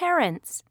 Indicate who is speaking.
Speaker 1: parents.